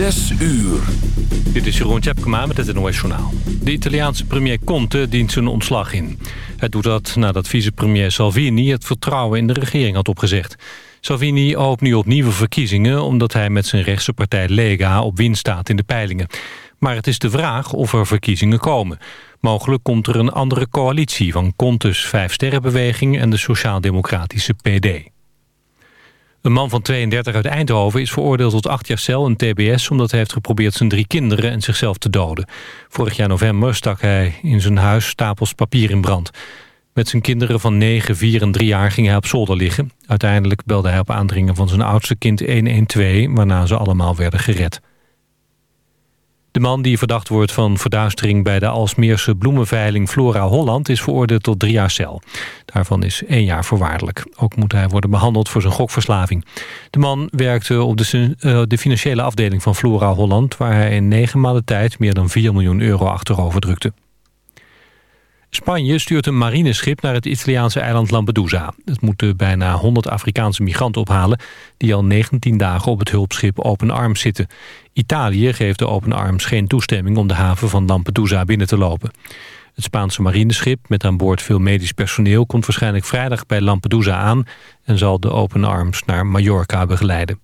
Zes uur. Dit is Jeroen Tjepkema met het NOS Journaal. De Italiaanse premier Conte dient zijn ontslag in. Hij doet dat nadat vicepremier Salvini het vertrouwen in de regering had opgezegd. Salvini hoopt nu op nieuwe verkiezingen... omdat hij met zijn rechtse partij Lega op winst staat in de peilingen. Maar het is de vraag of er verkiezingen komen. Mogelijk komt er een andere coalitie van Contes Vijfsterrenbeweging... en de Sociaal-Democratische PD. Een man van 32 uit Eindhoven is veroordeeld tot acht jaar cel en tbs... omdat hij heeft geprobeerd zijn drie kinderen en zichzelf te doden. Vorig jaar november stak hij in zijn huis stapels papier in brand. Met zijn kinderen van 9, 4 en 3 jaar ging hij op zolder liggen. Uiteindelijk belde hij op aandringen van zijn oudste kind 112... waarna ze allemaal werden gered. De man die verdacht wordt van verduistering bij de Alsmeerse bloemenveiling Flora Holland is veroordeeld tot drie jaar cel. Daarvan is één jaar voorwaardelijk. Ook moet hij worden behandeld voor zijn gokverslaving. De man werkte op de, uh, de financiële afdeling van Flora Holland... waar hij in negen maanden tijd meer dan 4 miljoen euro achterover drukte. Spanje stuurt een marineschip naar het Italiaanse eiland Lampedusa. Het moet de bijna 100 Afrikaanse migranten ophalen... die al 19 dagen op het hulpschip Open Arms zitten. Italië geeft de Open Arms geen toestemming om de haven van Lampedusa binnen te lopen. Het Spaanse marineschip met aan boord veel medisch personeel... komt waarschijnlijk vrijdag bij Lampedusa aan... en zal de Open Arms naar Mallorca begeleiden.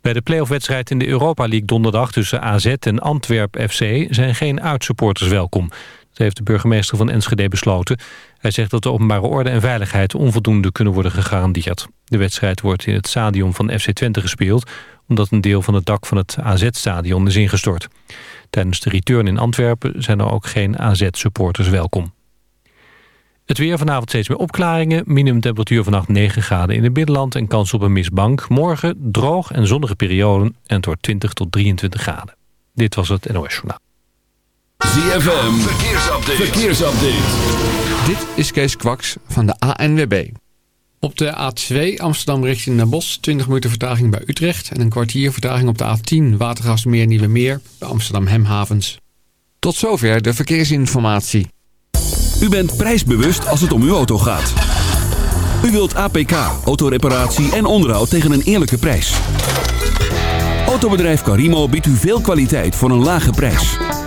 Bij de playoffwedstrijd in de Europa League donderdag tussen AZ en Antwerp FC... zijn geen uitsupporters welkom heeft de burgemeester van Enschede besloten. Hij zegt dat de openbare orde en veiligheid onvoldoende kunnen worden gegarandeerd. De wedstrijd wordt in het stadion van FC Twente gespeeld... omdat een deel van het dak van het AZ-stadion is ingestort. Tijdens de return in Antwerpen zijn er ook geen AZ-supporters welkom. Het weer vanavond steeds meer opklaringen. Minimumtemperatuur vannacht 9 graden in het binnenland en kans op een mistbank. Morgen droog en zonnige perioden en het wordt 20 tot 23 graden. Dit was het NOS Journaal. ZFM, verkeersupdate. verkeersupdate. Dit is Kees Kwaks van de ANWB. Op de A2 Amsterdam richting naar Bos 20 minuten vertraging bij Utrecht... en een kwartier vertraging op de A10 Watergasmeer Nieuwe Meer bij Amsterdam Hemhavens. Tot zover de verkeersinformatie. U bent prijsbewust als het om uw auto gaat. U wilt APK, autoreparatie en onderhoud tegen een eerlijke prijs. Autobedrijf Carimo biedt u veel kwaliteit voor een lage prijs.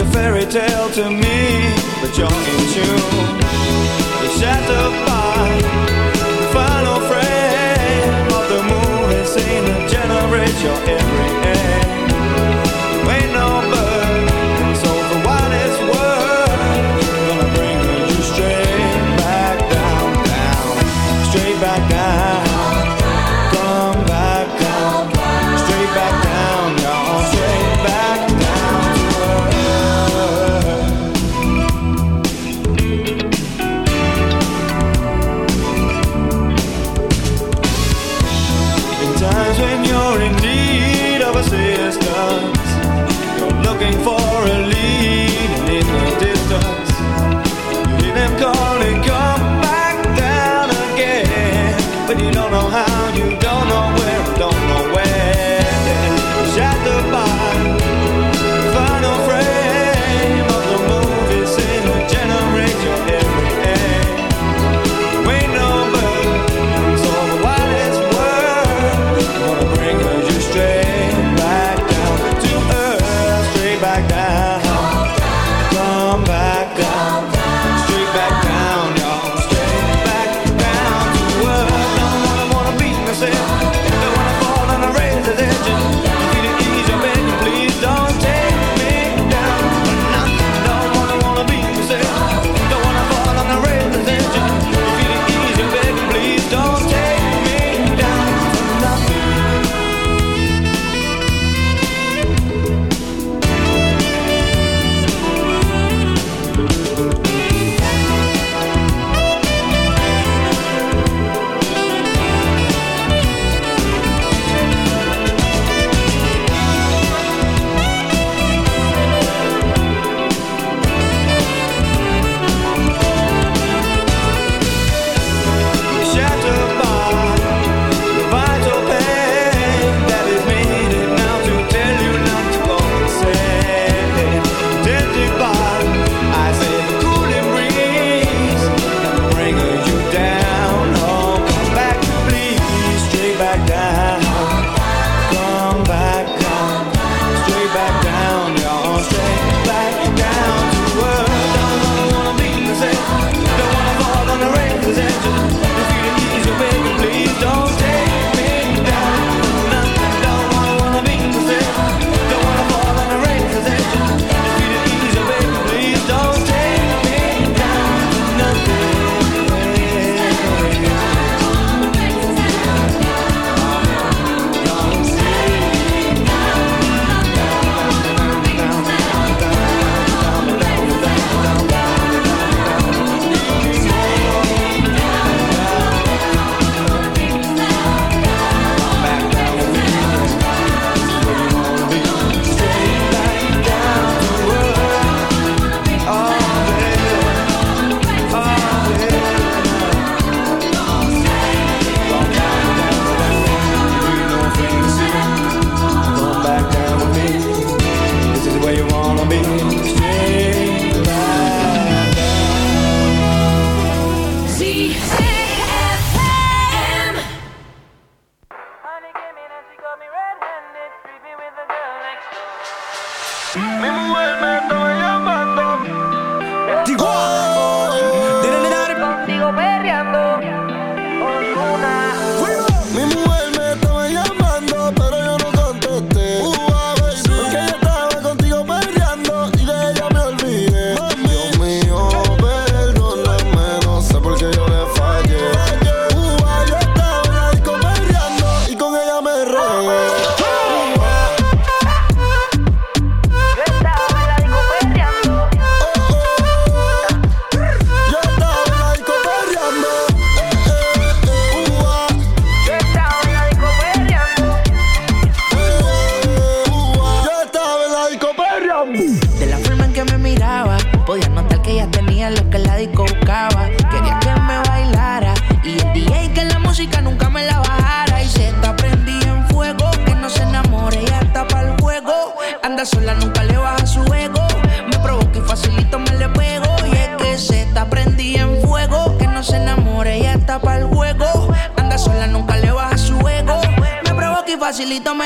It's a fairy tale to me, but you're in tune. You set the Remember what my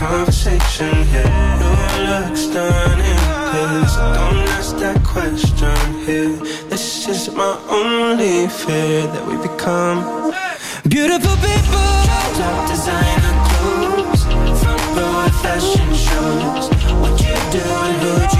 conversation here. New looks done in this. Don't ask that question here. This is my only fear that we become beautiful people. Top designer clothes, front row fashion shows. What you do and who. you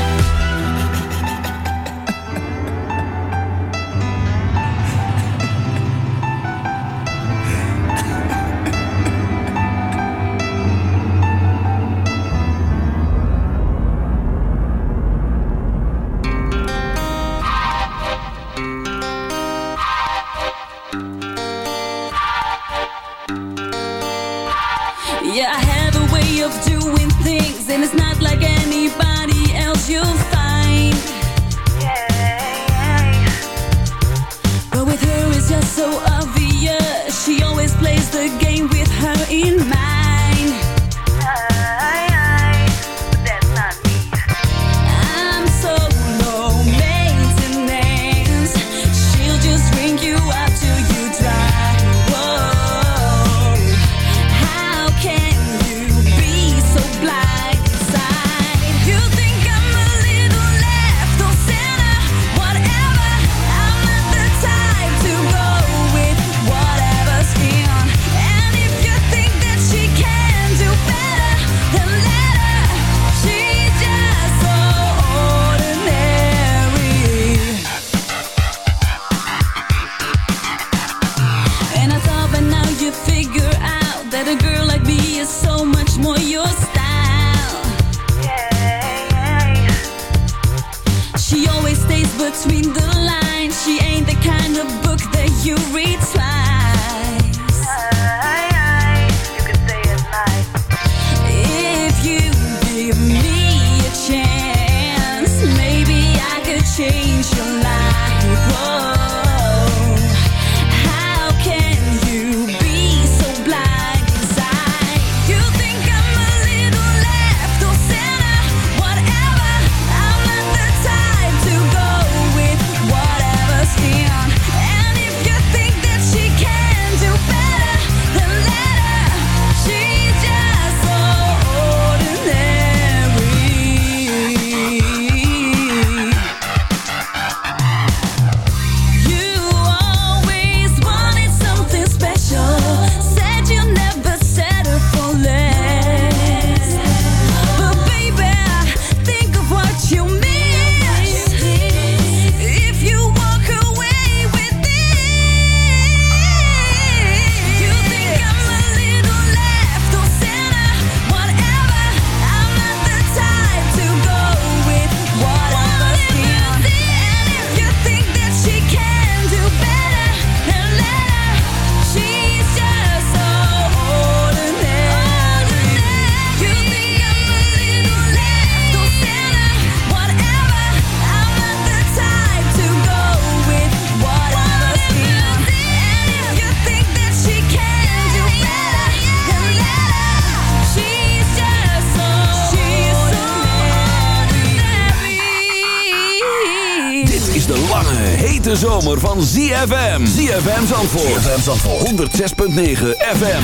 106.9 FM.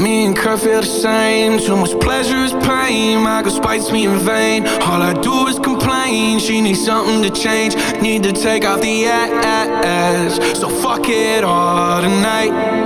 Me and Kurt feel the same. So much pleasure is pain. My girl spites me in vain. All I do is complain. She needs something to change. Need to take off the ass. So fuck it all tonight.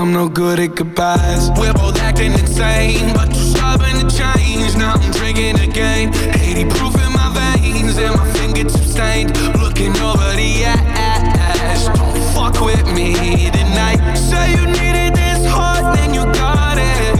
I'm no good at goodbyes. We're both acting insane But you're stubborn to change. Now I'm drinking again. 80 proof in my veins And my fingertips stained. Looking over the ass. Don't fuck with me tonight. Say you needed this heart, And you got it.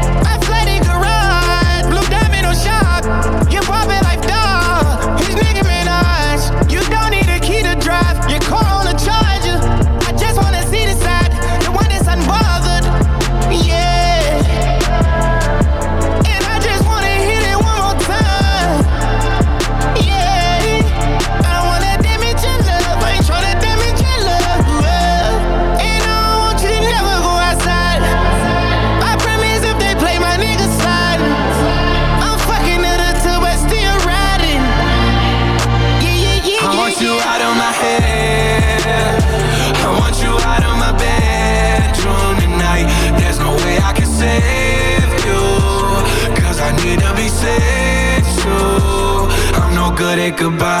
goodbye.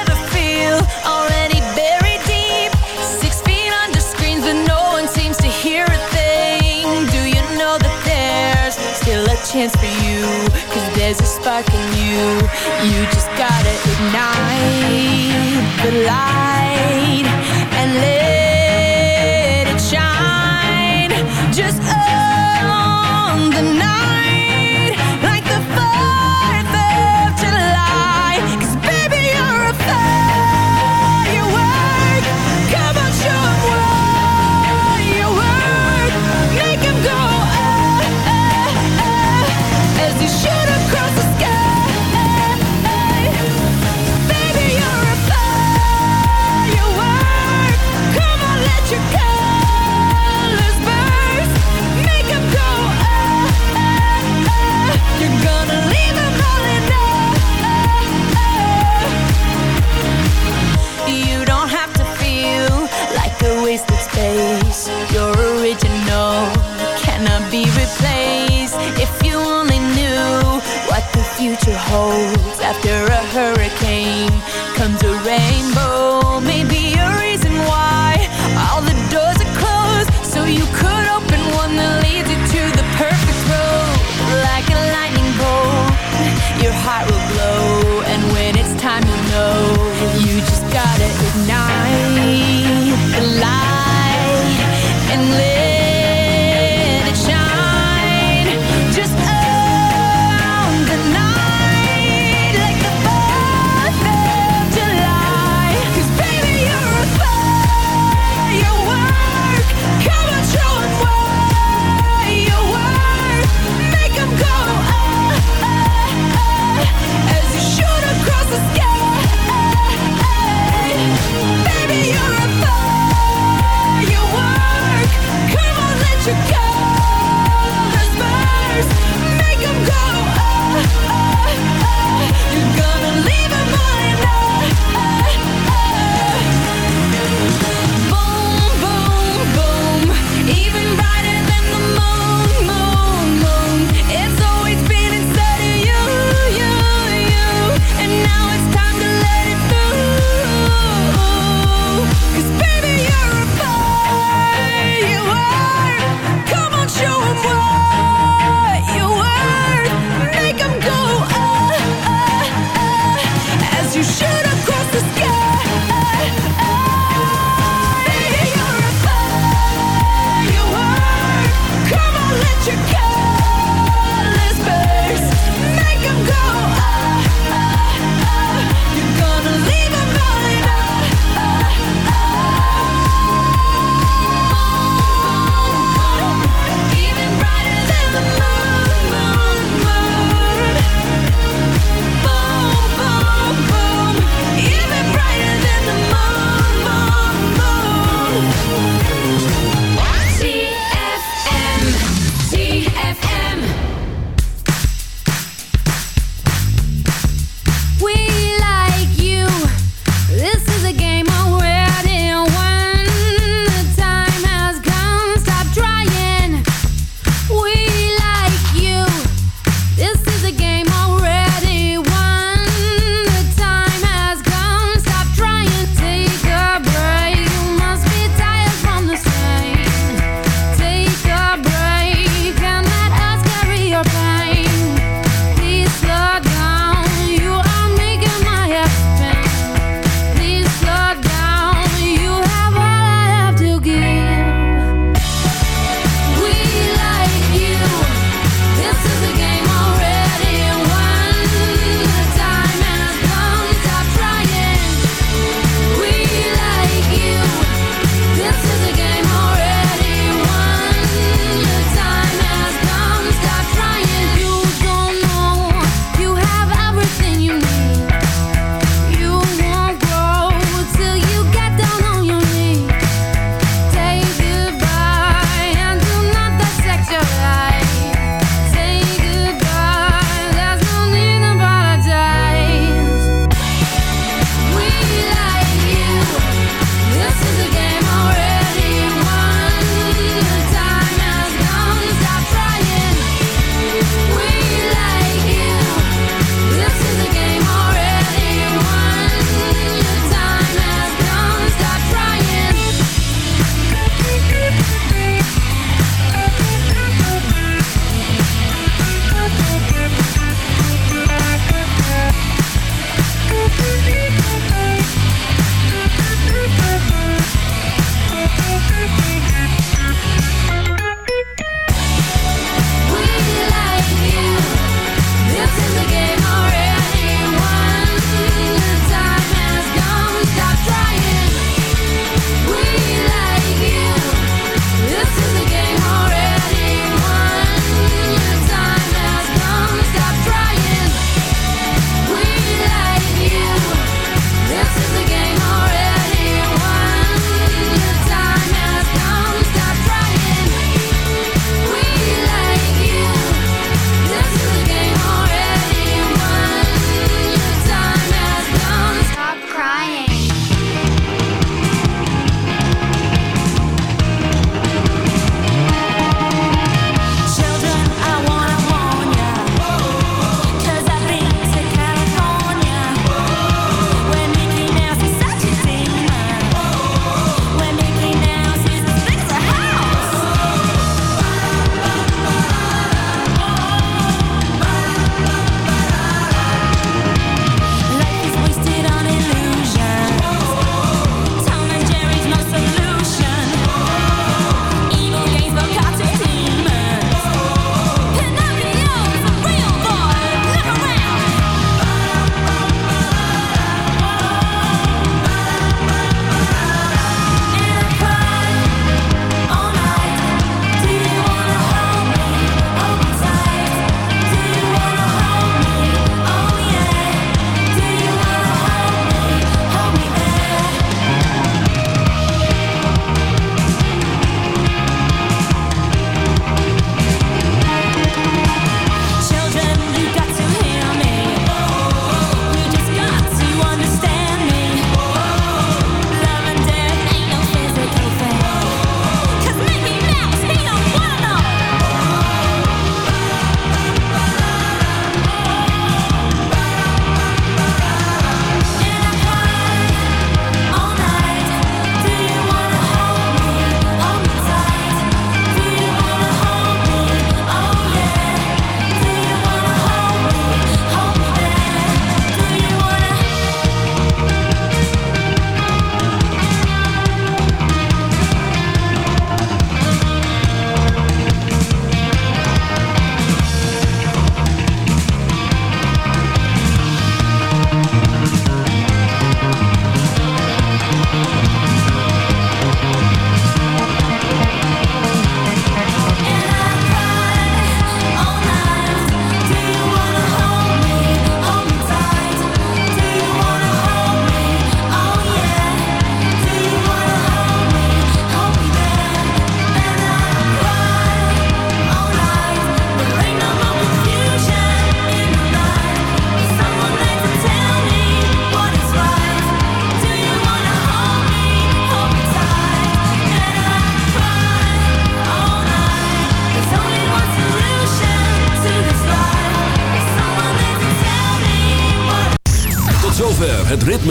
there's a spark in you. You just gotta ignite the light And live